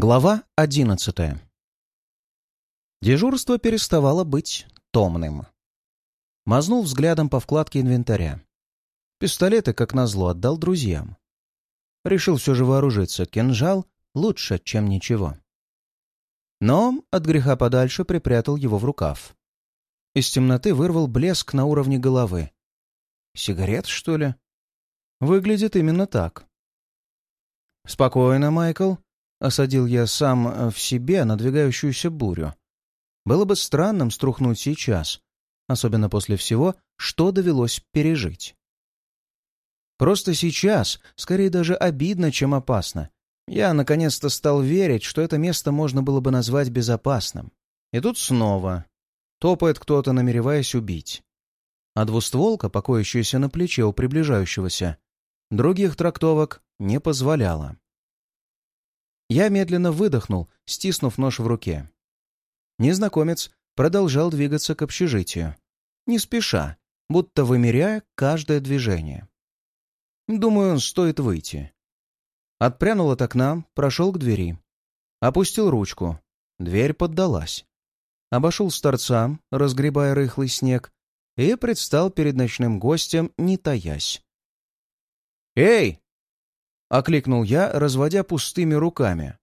Глава одиннадцатая Дежурство переставало быть томным. Мазнул взглядом по вкладке инвентаря. Пистолеты, как назло, отдал друзьям. Решил все же вооружиться. Кинжал лучше, чем ничего. Но от греха подальше припрятал его в рукав. Из темноты вырвал блеск на уровне головы. Сигарет, что ли? Выглядит именно так. «Спокойно, Майкл», — осадил я сам э, в себе надвигающуюся бурю. Было бы странным струхнуть сейчас, особенно после всего, что довелось пережить. Просто сейчас, скорее даже обидно, чем опасно. Я наконец-то стал верить, что это место можно было бы назвать безопасным. И тут снова топает кто-то, намереваясь убить. А двустволка, покоящаяся на плече у приближающегося, других трактовок не позволяла. Я медленно выдохнул, стиснув нож в руке. Незнакомец продолжал двигаться к общежитию. Не спеша, будто вымеряя каждое движение. Думаю, стоит выйти. Отпрянул от окна, прошел к двери. Опустил ручку. Дверь поддалась. Обошел с торца, разгребая рыхлый снег, и предстал перед ночным гостем, не таясь. «Эй!» — окликнул я, разводя пустыми руками.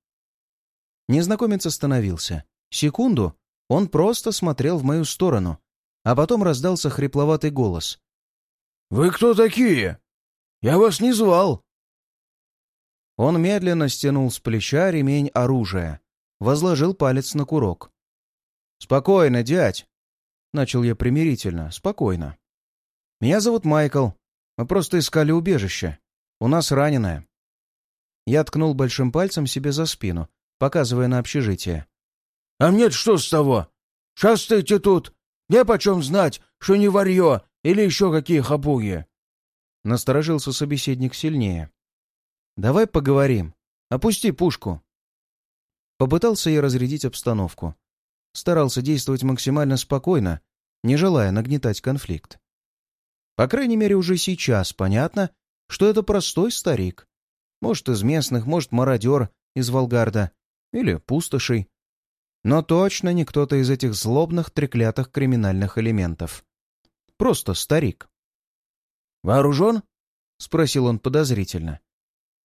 Незнакомец остановился. Секунду он просто смотрел в мою сторону, а потом раздался хрипловатый голос. «Вы кто такие? Я вас не звал!» Он медленно стянул с плеча ремень оружия, возложил палец на курок. «Спокойно, дядь!» — начал я примирительно. «Спокойно. Меня зовут Майкл. Мы просто искали убежище. У нас раненая. Я ткнул большим пальцем себе за спину, показывая на общежитие. «А мне что с того? Шастайте тут! Мне почем знать, что не варье или еще какие хапуги?» Насторожился собеседник сильнее. «Давай поговорим. Опусти пушку». Попытался я разрядить обстановку. Старался действовать максимально спокойно, не желая нагнетать конфликт. По крайней мере, уже сейчас понятно, что это простой старик, может, из местных, может, мародер из Волгарда. Или пустошей. Но точно не кто-то из этих злобных, треклятых криминальных элементов. Просто старик. «Вооружен?» — спросил он подозрительно.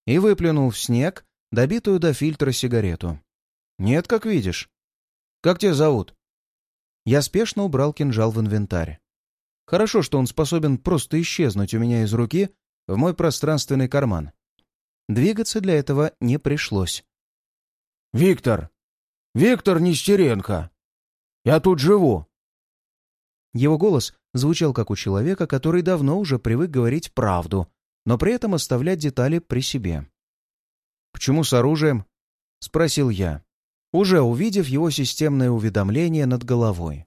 И выплюнул в снег добитую до фильтра сигарету. «Нет, как видишь. Как тебя зовут?» Я спешно убрал кинжал в инвентарь. Хорошо, что он способен просто исчезнуть у меня из руки в мой пространственный карман. Двигаться для этого не пришлось. «Виктор! Виктор Нестеренко! Я тут живу!» Его голос звучал как у человека, который давно уже привык говорить правду, но при этом оставлять детали при себе. «Почему с оружием?» — спросил я, уже увидев его системное уведомление над головой.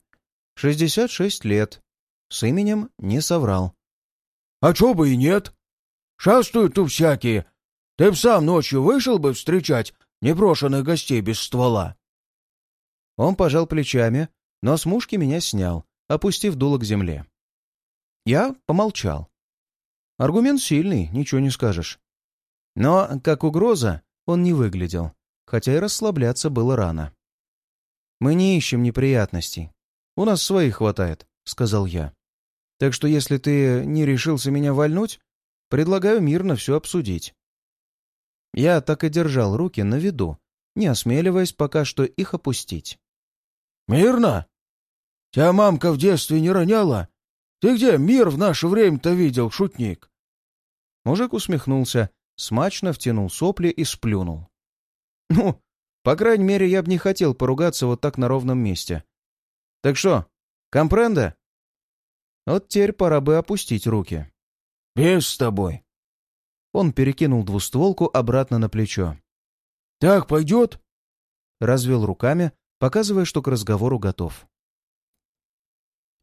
«Шестьдесят шесть лет. С именем не соврал». «А чё бы и нет? Шастают тут всякие, ты б сам ночью вышел бы встречать непрошенных гостей без ствола?» Он пожал плечами, но с мушки меня снял, опустив дуло к земле. Я помолчал. Аргумент сильный, ничего не скажешь. Но, как угроза, он не выглядел, хотя и расслабляться было рано. «Мы не ищем неприятностей. У нас своих хватает», — сказал я. «Так что если ты не решился меня вальнуть, предлагаю мирно все обсудить. Я так и держал руки на виду, не осмеливаясь пока что их опустить. «Мирно? Тебя мамка в детстве не роняла? Ты где мир в наше время-то видел, шутник?» Мужик усмехнулся, смачно втянул сопли и сплюнул. «Ну, по крайней мере, я бы не хотел поругаться вот так на ровном месте. Так что, компренда?» Вот теперь пора бы опустить руки. «Без с тобой», он перекинул двустволку обратно на плечо. «Так пойдет?» Развел руками, показывая, что к разговору готов.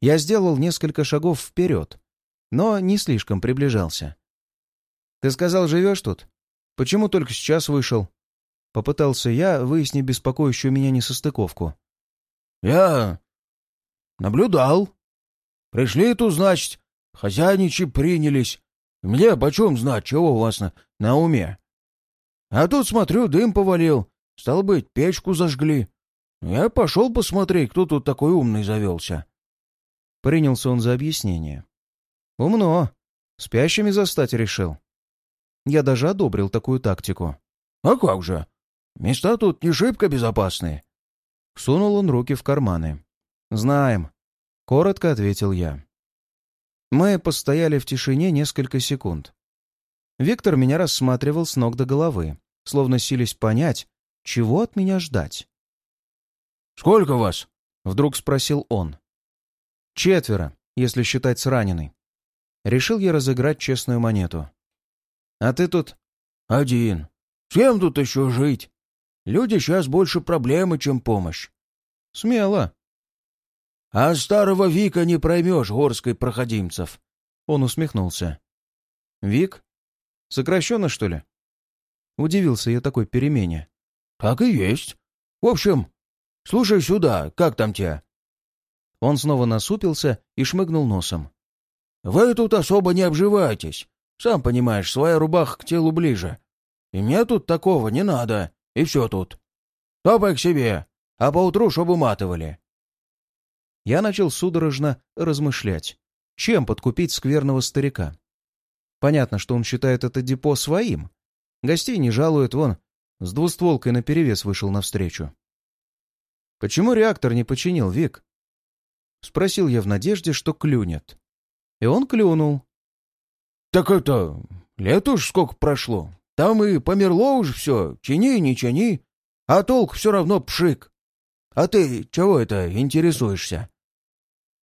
Я сделал несколько шагов вперед, но не слишком приближался. «Ты сказал, живешь тут? Почему только сейчас вышел?» Попытался я выяснить беспокоящую меня несостыковку. «Я наблюдал. Пришли тут, значит, хозяйничи принялись. Мне почем знать, чего у вас на, на уме? А тут, смотрю, дым повалил. Стал быть, печку зажгли. Я пошел посмотреть, кто тут такой умный завелся. Принялся он за объяснение. Умно. Спящими застать решил. Я даже одобрил такую тактику. А как же? Места тут не шибко безопасные. Сунул он руки в карманы. «Знаем», — коротко ответил я. Мы постояли в тишине несколько секунд. Виктор меня рассматривал с ног до головы, словно сились понять, чего от меня ждать. «Сколько вас?» — вдруг спросил он. «Четверо, если считать с раненой». Решил я разыграть честную монету. «А ты тут...» «Один. С кем тут еще жить? Люди сейчас больше проблемы, чем помощь». «Смело». «А старого Вика не проймешь горской проходимцев». Он усмехнулся. «Вик? Сокращенно, что ли?» Удивился я такой перемене. «Так и есть. В общем, слушай сюда, как там тебя?» Он снова насупился и шмыгнул носом. «Вы тут особо не обживайтесь. Сам понимаешь, своя рубаха к телу ближе. И мне тут такого не надо. И все тут. Топай к себе, а поутру чтоб уматывали». Я начал судорожно размышлять, чем подкупить скверного старика. Понятно, что он считает это депо своим. Гостей не жалует, вон, с двустволкой наперевес вышел навстречу. «Почему реактор не починил, Вик?» Спросил я в надежде, что клюнет. И он клюнул. «Так это... лет уж сколько прошло. Там и померло уж все. Чини, не чини. А толк все равно пшик. А ты чего это интересуешься?»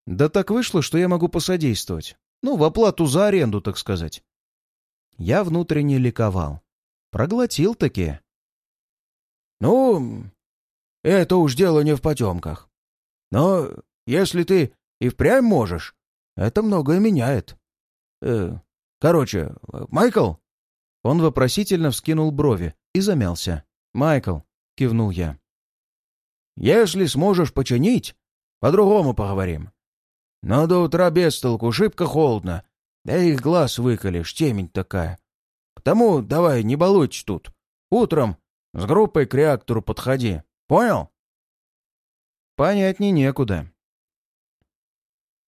«Да так вышло, что я могу посодействовать. Ну, в оплату за аренду, так сказать». Я внутренне ликовал. Проглотил таки. «Ну, это уж дело не в потемках. Но если ты и впрямь можешь, это многое меняет. Э, короче, Майкл?» Он вопросительно вскинул брови и замялся. «Майкл», — кивнул я. «Если сможешь починить, по-другому поговорим. Но до утра без толку, шибко холодно, да их глаз выколешь, темень такая. Потому давай не балуйтесь тут. Утром с группой к реактору подходи. Понял?» «Понятней некуда».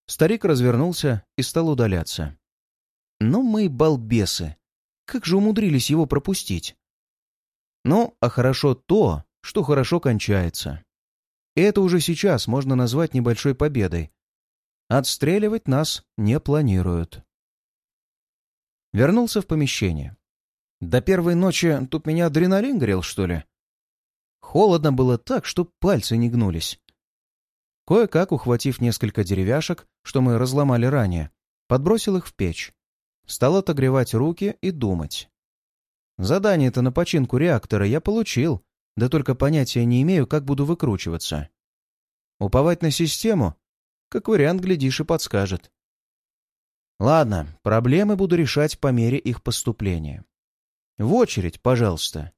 Старик развернулся и стал удаляться. «Ну мы балбесы. Как же умудрились его пропустить?» «Ну, а хорошо то, что хорошо кончается. Это уже сейчас можно назвать небольшой победой. Отстреливать нас не планируют». Вернулся в помещение. До первой ночи тут меня адреналин грел, что ли? Холодно было так, что пальцы не гнулись. Кое-как, ухватив несколько деревяшек, что мы разломали ранее, подбросил их в печь. Стал отогревать руки и думать. Задание-то на починку реактора я получил, да только понятия не имею, как буду выкручиваться. Уповать на систему? Как вариант, глядишь, и подскажет. Ладно, проблемы буду решать по мере их поступления. В очередь, пожалуйста.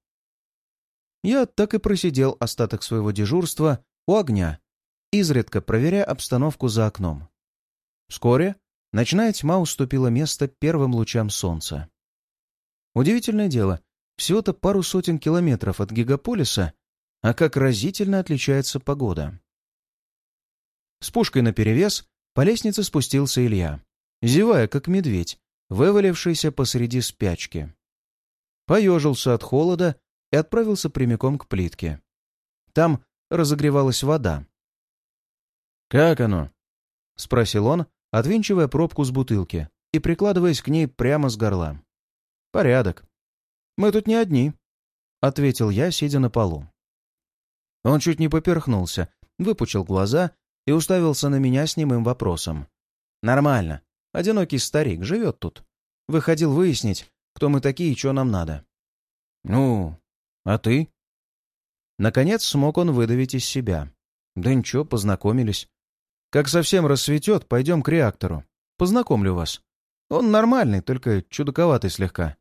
Я так и просидел остаток своего дежурства у огня, изредка проверяя обстановку за окном. Вскоре ночная тьма уступила место первым лучам солнца. Удивительное дело, всего-то пару сотен километров от гигаполиса, а как разительно отличается погода. С пушкой наперевес по лестнице спустился Илья, зевая, как медведь, вывалившийся посреди спячки поежился от холода и отправился прямиком к плитке. Там разогревалась вода. «Как оно?» — спросил он, отвинчивая пробку с бутылки и прикладываясь к ней прямо с горла. «Порядок. Мы тут не одни», — ответил я, сидя на полу. Он чуть не поперхнулся, выпучил глаза и уставился на меня с немым вопросом. «Нормально. Одинокий старик живет тут. Выходил выяснить, кто мы такие и что нам надо. «Ну, а ты?» Наконец смог он выдавить из себя. «Да ничего, познакомились. Как совсем рассветет, пойдем к реактору. Познакомлю вас. Он нормальный, только чудаковатый слегка».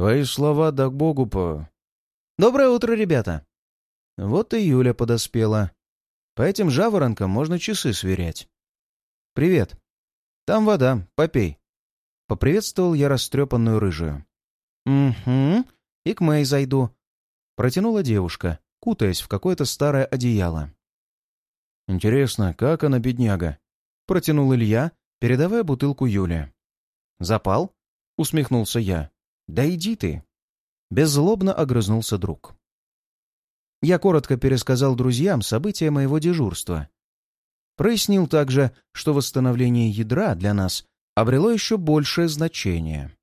«Твои слова, да к богу, по...» «Доброе утро, ребята!» Вот и Юля подоспела. По этим жаворонкам можно часы сверять. «Привет. Там вода, попей». Поприветствовал я растрепанную рыжую. «Угу. И к Мэй зайду. Протянула девушка, кутаясь в какое-то старое одеяло. «Интересно, как она, бедняга?» Протянул Илья, передавая бутылку Юле. «Запал?» — усмехнулся я. «Да иди ты!» Беззлобно огрызнулся друг. Я коротко пересказал друзьям события моего дежурства. Прояснил также, что восстановление ядра для нас обрело еще большее значение.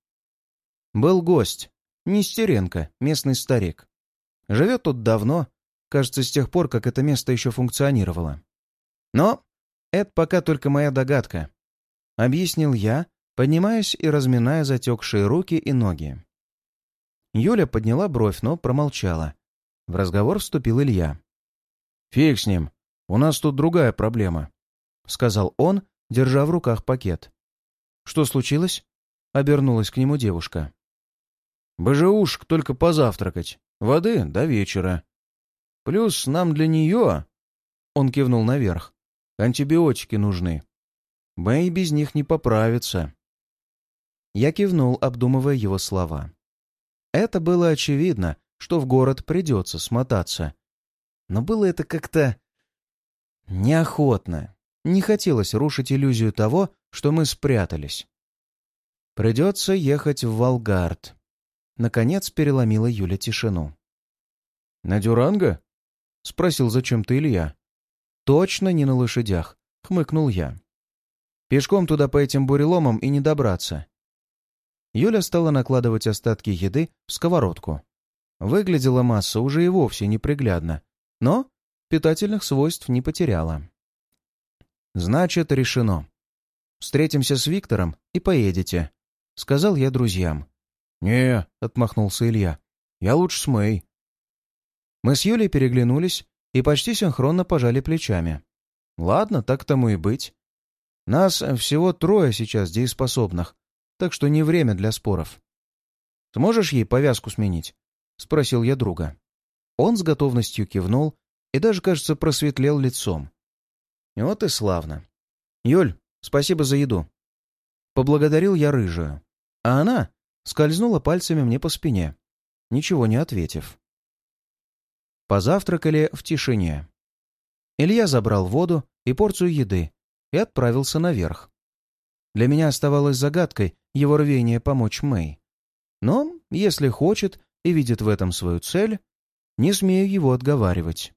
Был гость, Нестеренко, местный старик. Живет тут давно, кажется, с тех пор, как это место еще функционировало. Но это пока только моя догадка. Объяснил я, поднимаясь и разминая затекшие руки и ноги. Юля подняла бровь, но промолчала. В разговор вступил Илья. «Фиг с ним. У нас тут другая проблема», — сказал он, держа в руках пакет. «Что случилось?» — обернулась к нему девушка. «БЖУшек только позавтракать. Воды до вечера. Плюс нам для нее...» Он кивнул наверх. «Антибиотики нужны. Мэй без них не поправится». Я кивнул, обдумывая его слова. Это было очевидно, что в город придется смотаться. Но было это как-то... неохотно. Не хотелось рушить иллюзию того, что мы спрятались. Придется ехать в Волгард. Наконец переломила Юля тишину. «На Дюранго?» — спросил зачем-то Илья. «Точно не на лошадях», — хмыкнул я. «Пешком туда по этим буреломам и не добраться. Юля стала накладывать остатки еды в сковородку. Выглядела масса уже и вовсе неприглядно, но питательных свойств не потеряла. «Значит, решено. Встретимся с Виктором и поедете», — сказал я друзьям. «Не», — отмахнулся Илья, — «я лучше с Мэй». Мы с Юлей переглянулись и почти синхронно пожали плечами. «Ладно, так тому и быть. Нас всего трое сейчас дееспособных, так что не время для споров. «Сможешь ей повязку сменить?» — спросил я друга. Он с готовностью кивнул и даже, кажется, просветлел лицом. Вот и славно. «Юль, спасибо за еду». Поблагодарил я рыжую, а она скользнула пальцами мне по спине, ничего не ответив. Позавтракали в тишине. Илья забрал воду и порцию еды и отправился наверх. Для меня оставалось загадкой его рвение помочь Мэй. Но, если хочет и видит в этом свою цель, не смею его отговаривать.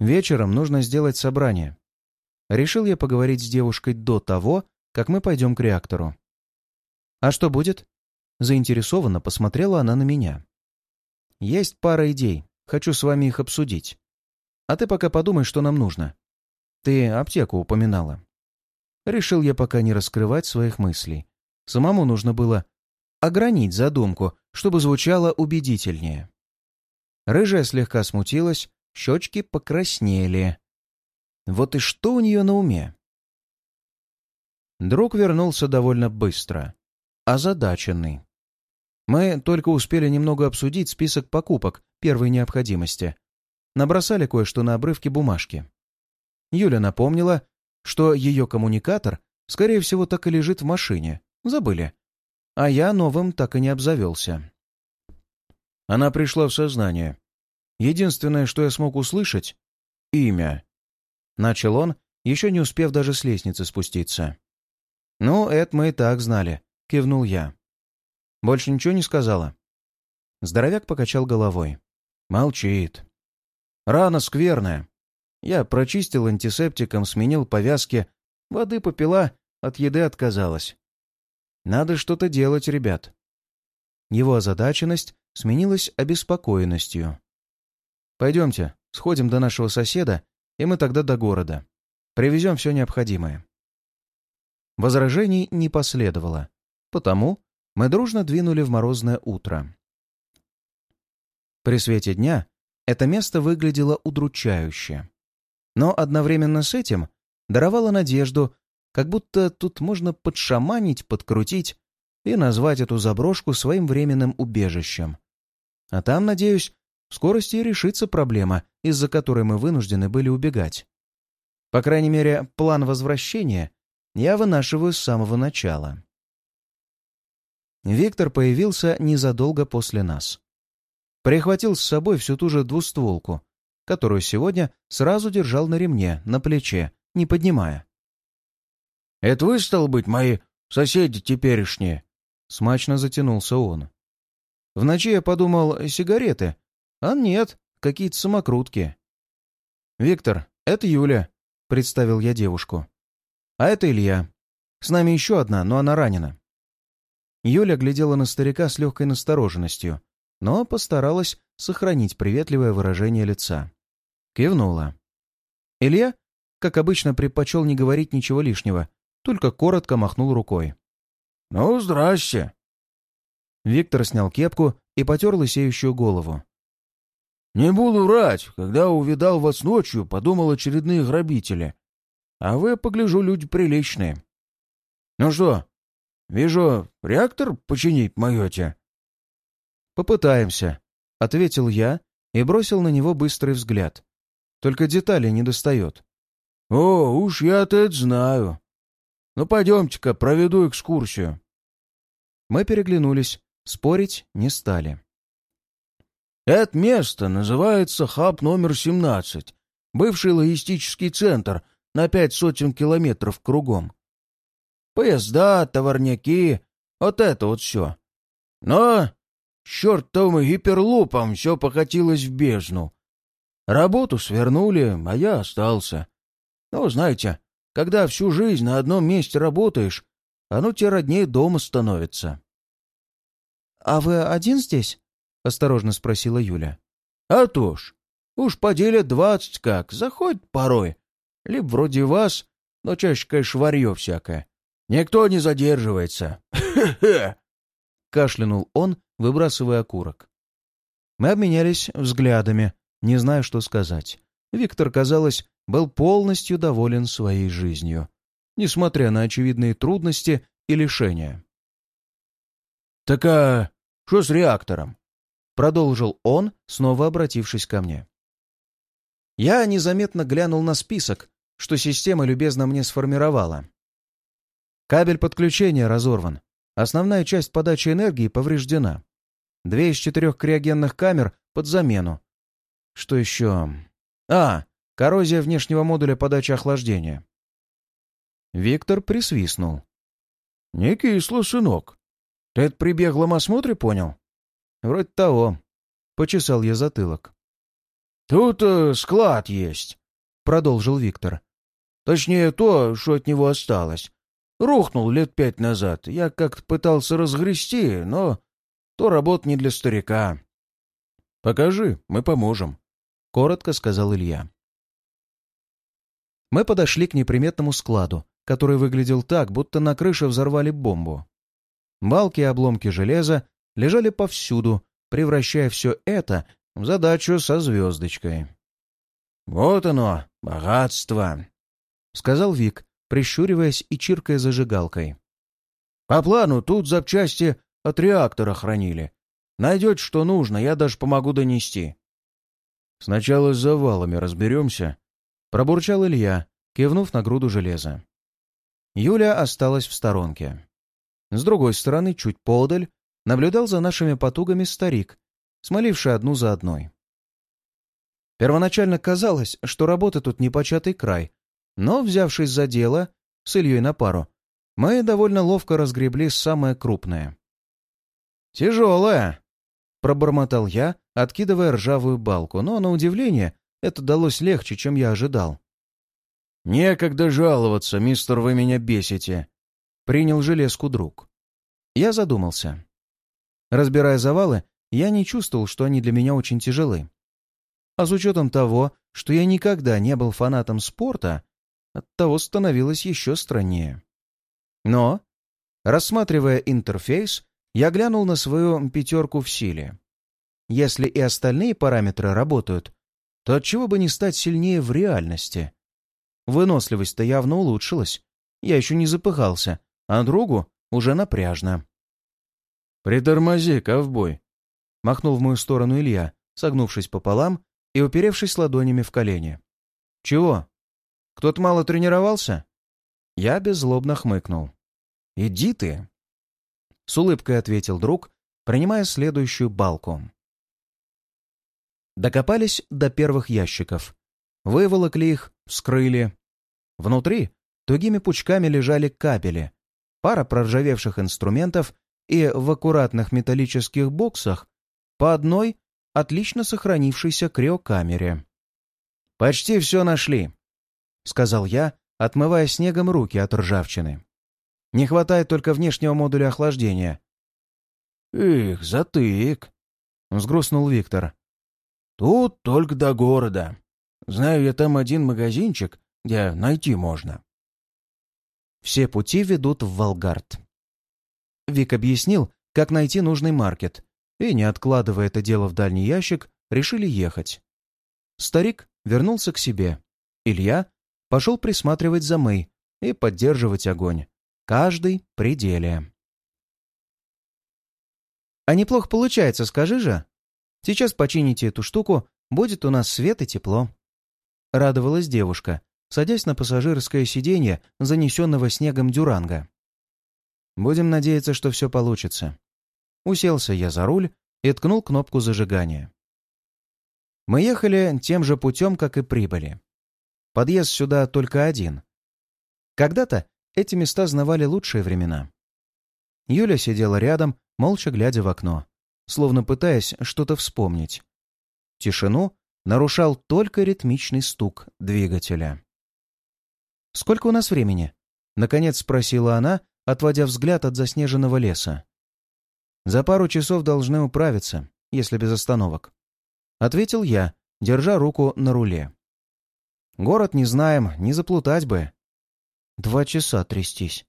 Вечером нужно сделать собрание. Решил я поговорить с девушкой до того, как мы пойдем к реактору. «А что будет?» Заинтересованно посмотрела она на меня. «Есть пара идей. Хочу с вами их обсудить. А ты пока подумай, что нам нужно. Ты аптеку упоминала. Решил я пока не раскрывать своих мыслей. Самому нужно было огранить задумку, чтобы звучало убедительнее. Рыжая слегка смутилась, щечки покраснели. Вот и что у нее на уме? Друг вернулся довольно быстро, озадаченный. Мы только успели немного обсудить список покупок первой необходимости. Набросали кое-что на обрывке бумажки. Юля напомнила, что ее коммуникатор, скорее всего, так и лежит в машине. Забыли. А я новым так и не обзавелся. Она пришла в сознание. Единственное, что я смог услышать — имя. Начал он, еще не успев даже с лестницы спуститься. «Ну, это мы и так знали», — кивнул я. «Больше ничего не сказала?» Здоровяк покачал головой. «Молчит. Рана скверная. Я прочистил антисептиком, сменил повязки, воды попила, от еды отказалась. Надо что-то делать, ребят. Его озадаченность сменилась обеспокоенностью. Пойдемте, сходим до нашего соседа, и мы тогда до города. Привезем все необходимое. Возражений не последовало, потому мы дружно двинули в морозное утро. При свете дня это место выглядело удручающе но одновременно с этим даровала надежду, как будто тут можно подшаманить, подкрутить и назвать эту заброшку своим временным убежищем. А там, надеюсь, в скорости решится проблема, из-за которой мы вынуждены были убегать. По крайней мере, план возвращения я вынашиваю с самого начала. Виктор появился незадолго после нас. прихватил с собой всю ту же двустволку, которую сегодня сразу держал на ремне, на плече, не поднимая. «Это вы, стал быть, мои соседи теперешние?» Смачно затянулся он. В ночи я подумал, сигареты. А нет, какие-то самокрутки. «Виктор, это Юля», — представил я девушку. «А это Илья. С нами еще одна, но она ранена». Юля глядела на старика с легкой настороженностью, но постаралась сохранить приветливое выражение лица. Кивнула. Илья, как обычно, предпочел не говорить ничего лишнего, только коротко махнул рукой. «Ну, здрасте!» Виктор снял кепку и потер лысеющую голову. «Не буду врать, когда увидал вас ночью, подумал очередные грабители. А вы, погляжу, люди приличные. Ну что, вижу, реактор починить моете?» «Попытаемся», — ответил я и бросил на него быстрый взгляд. «Только детали не достает». «О, уж я-то это знаю. Ну, пойдемте-ка, проведу экскурсию». Мы переглянулись, спорить не стали. Это место называется хаб номер 17, бывший логистический центр на пять сотен километров кругом. Поезда, товарняки, вот это вот все. Но чертовым гиперлупом все покатилось в бездну. Работу свернули, а я остался. Ну, знаете, когда всю жизнь на одном месте работаешь, оно тебе роднее дома становится. — А вы один здесь? — осторожно спросила Юля. — А то ж, уж по деле двадцать как, заходит порой. Либо вроде вас, но чаще, конечно, варье всякое. Никто не задерживается. Кашлянул он, выбрасывая окурок. Мы обменялись взглядами, не зная, что сказать. Виктор, казалось, был полностью доволен своей жизнью, несмотря на очевидные трудности и лишения. «Так а что с реактором?» — продолжил он, снова обратившись ко мне. Я незаметно глянул на список, что система любезно мне сформировала. Кабель подключения разорван. Основная часть подачи энергии повреждена. Две из четырех криогенных камер под замену. Что еще? А, коррозия внешнего модуля подачи охлаждения. Виктор присвистнул. «Не кисло, сынок. Ты это при беглом осмотре понял?» «Вроде того». Почесал я затылок. «Тут э, склад есть», — продолжил Виктор. «Точнее, то, что от него осталось. Рухнул лет пять назад. Я как-то пытался разгрести, но то работа не для старика». «Покажи, мы поможем», — коротко сказал Илья. Мы подошли к неприметному складу, который выглядел так, будто на крыше взорвали бомбу. Балки и обломки железа лежали повсюду, превращая все это в задачу со звездочкой. «Вот оно, богатство!» — сказал Вик, прищуриваясь и чиркая зажигалкой. «По плану тут запчасти от реактора хранили. Найдете, что нужно, я даже помогу донести». «Сначала с завалами разберемся», — пробурчал Илья, кивнув на груду железа. Юля осталась в сторонке. С другой стороны, чуть подаль, наблюдал за нашими потугами старик, смоливший одну за одной. Первоначально казалось, что работа тут непочатый край, но, взявшись за дело, с Ильей на пару, мы довольно ловко разгребли самое крупное. «Тяжелое!» — пробормотал я, откидывая ржавую балку, но, на удивление, это далось легче, чем я ожидал. «Некогда жаловаться, мистер, вы меня бесите!» — принял железку друг. Я задумался. Разбирая завалы, я не чувствовал, что они для меня очень тяжелы. А с учетом того, что я никогда не был фанатом спорта, оттого становилось еще страннее. Но, рассматривая интерфейс, я глянул на свою пятерку в силе. Если и остальные параметры работают, то отчего бы не стать сильнее в реальности? Выносливость-то явно улучшилась. Я еще не запыхался, а другу уже напряжно. «Притормози, ковбой!» — махнул в мою сторону Илья, согнувшись пополам и уперевшись ладонями в колени. «Чего? Кто-то мало тренировался?» Я беззлобно хмыкнул. «Иди ты!» С улыбкой ответил друг, принимая следующую балку. Докопались до первых ящиков. Выволокли их, вскрыли. Внутри тугими пучками лежали кабели, пара проржавевших инструментов и в аккуратных металлических боксах по одной отлично сохранившейся криокамере. «Почти все нашли», — сказал я, отмывая снегом руки от ржавчины. «Не хватает только внешнего модуля охлаждения». «Эх, затык», — взгрустнул Виктор. «Тут только до города. Знаю я там один магазинчик, где найти можно». Все пути ведут в Волгард. Вик объяснил, как найти нужный маркет, и, не откладывая это дело в дальний ящик, решили ехать. Старик вернулся к себе. Илья пошел присматривать за Мэй и поддерживать огонь. Каждый пределе. «А неплохо получается, скажи же. Сейчас почините эту штуку, будет у нас свет и тепло». Радовалась девушка, садясь на пассажирское сиденье занесенного снегом дюранга. «Будем надеяться, что все получится». Уселся я за руль и ткнул кнопку зажигания. Мы ехали тем же путем, как и прибыли. Подъезд сюда только один. Когда-то эти места знавали лучшие времена. Юля сидела рядом, молча глядя в окно, словно пытаясь что-то вспомнить. Тишину нарушал только ритмичный стук двигателя. «Сколько у нас времени?» — наконец спросила она, отводя взгляд от заснеженного леса. «За пару часов должны управиться, если без остановок», — ответил я, держа руку на руле. «Город не знаем, не заплутать бы». «Два часа трястись».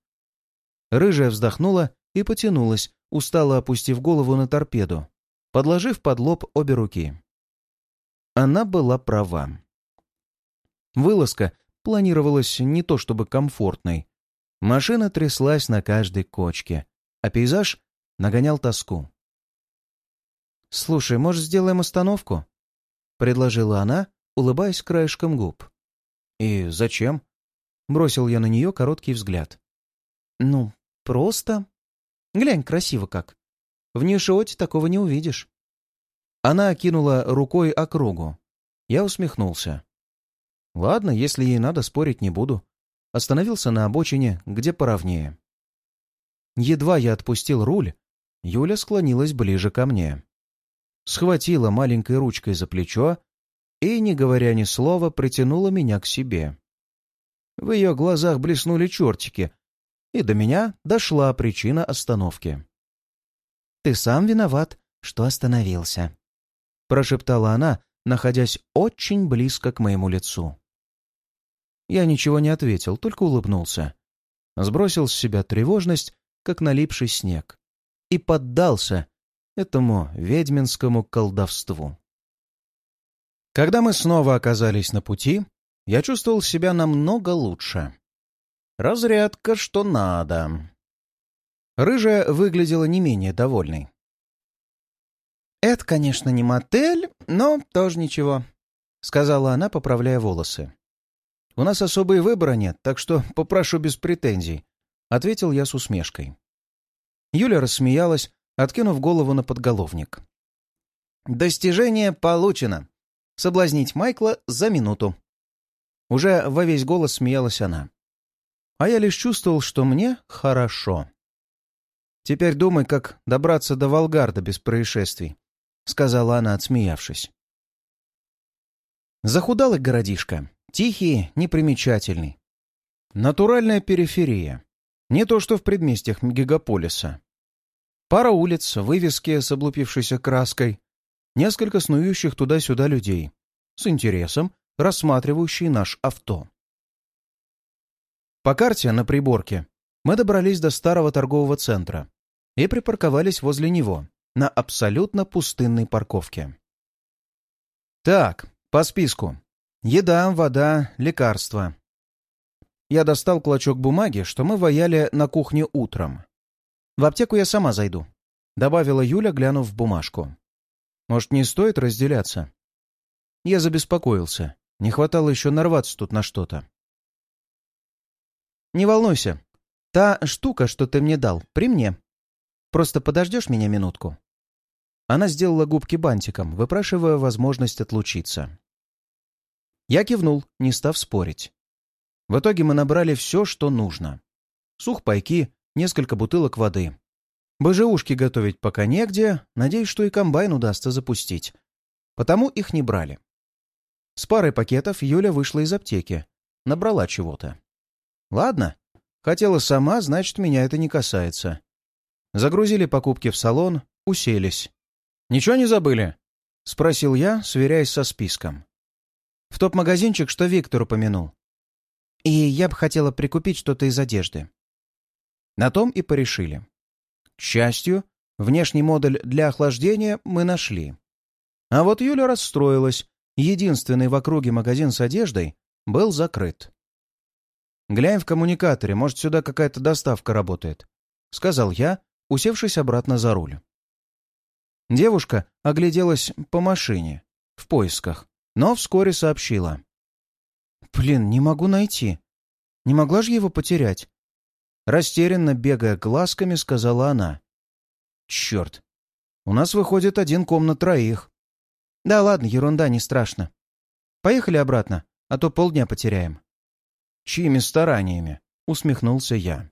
Рыжая вздохнула и потянулась, устало опустив голову на торпеду, подложив под лоб обе руки. Она была права. Вылазка планировалась не то чтобы комфортной. Машина тряслась на каждой кочке, а пейзаж нагонял тоску. «Слушай, может, сделаем остановку?» — предложила она, улыбаясь краешком губ. «И зачем?» — бросил я на нее короткий взгляд. «Ну, просто...» Глянь, красиво как. В Нишиоте такого не увидишь. Она окинула рукой округу. Я усмехнулся. Ладно, если ей надо, спорить не буду. Остановился на обочине, где поровнее. Едва я отпустил руль, Юля склонилась ближе ко мне. Схватила маленькой ручкой за плечо и, не говоря ни слова, притянула меня к себе. В ее глазах блеснули чертики, и до меня дошла причина остановки. «Ты сам виноват, что остановился», — прошептала она, находясь очень близко к моему лицу. Я ничего не ответил, только улыбнулся. Сбросил с себя тревожность, как налипший снег, и поддался этому ведьминскому колдовству. Когда мы снова оказались на пути, я чувствовал себя намного лучше. Разрядка, что надо. Рыжая выглядела не менее довольной. «Это, конечно, не мотель, но тоже ничего», — сказала она, поправляя волосы. «У нас особой выбора нет, так что попрошу без претензий», — ответил я с усмешкой. Юля рассмеялась, откинув голову на подголовник. «Достижение получено. Соблазнить Майкла за минуту». Уже во весь голос смеялась она а я лишь чувствовал, что мне хорошо. «Теперь думай, как добраться до Волгарда без происшествий», — сказала она, отсмеявшись. Захудалый городишко, тихий, непримечательный. Натуральная периферия. Не то, что в предместьях гигаполиса. Пара улиц, вывески с облупившейся краской, несколько снующих туда-сюда людей, с интересом рассматривающие наш авто. По карте на приборке мы добрались до старого торгового центра и припарковались возле него, на абсолютно пустынной парковке. Так, по списку. Еда, вода, лекарства. Я достал клочок бумаги, что мы ваяли на кухне утром. В аптеку я сама зайду, добавила Юля, глянув в бумажку. Может, не стоит разделяться? Я забеспокоился. Не хватало еще нарваться тут на что-то. Не волнуйся. Та штука, что ты мне дал, при мне. Просто подождешь меня минутку?» Она сделала губки бантиком, выпрашивая возможность отлучиться. Я кивнул, не став спорить. В итоге мы набрали все, что нужно. Сухпайки, несколько бутылок воды. БЖУшки готовить пока негде, надеюсь, что и комбайн удастся запустить. Потому их не брали. С парой пакетов Юля вышла из аптеки. Набрала чего-то. Ладно, хотела сама, значит, меня это не касается. Загрузили покупки в салон, уселись. «Ничего не забыли?» — спросил я, сверяясь со списком. «В топ-магазинчик, что Виктор упомянул. И я бы хотела прикупить что-то из одежды». На том и порешили. К счастью, внешний модуль для охлаждения мы нашли. А вот Юля расстроилась. Единственный в округе магазин с одеждой был закрыт. «Глянь в коммуникаторе, может, сюда какая-то доставка работает», — сказал я, усевшись обратно за руль. Девушка огляделась по машине, в поисках, но вскоре сообщила. «Блин, не могу найти. Не могла же его потерять?» Растерянно, бегая глазками, сказала она. «Черт! У нас выходит один комнат троих». «Да ладно, ерунда, не страшно. Поехали обратно, а то полдня потеряем». «Чьими стараниями?» — усмехнулся я.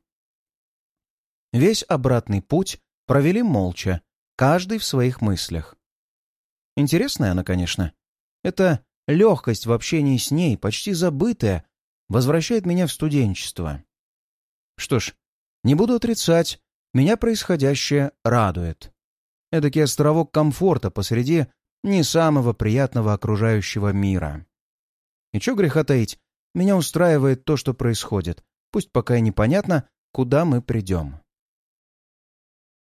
Весь обратный путь провели молча, каждый в своих мыслях. Интересная она, конечно. Эта легкость в общении с ней, почти забытая, возвращает меня в студенчество. Что ж, не буду отрицать, меня происходящее радует. Эдакий островок комфорта посреди не самого приятного окружающего мира. И чё греха таить, меня устраивает то, что происходит, пусть пока и непонятно, куда мы придем.